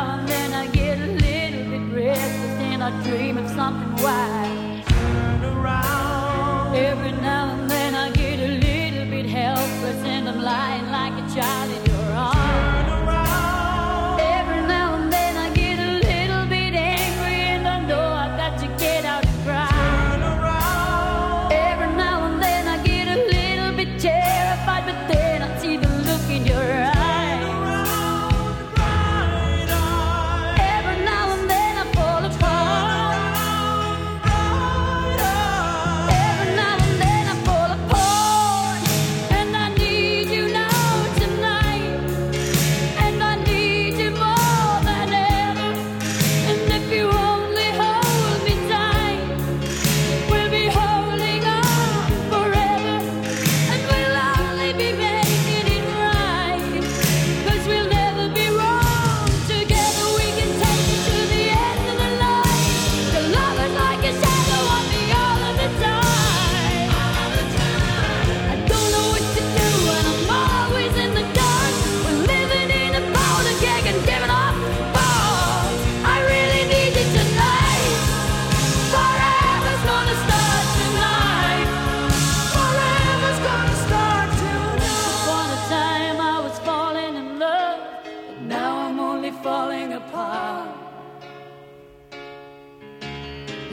Now and then I get a little bit restless and I dream of something wild. Turn around. Every now and then I get a little bit helpless and I'm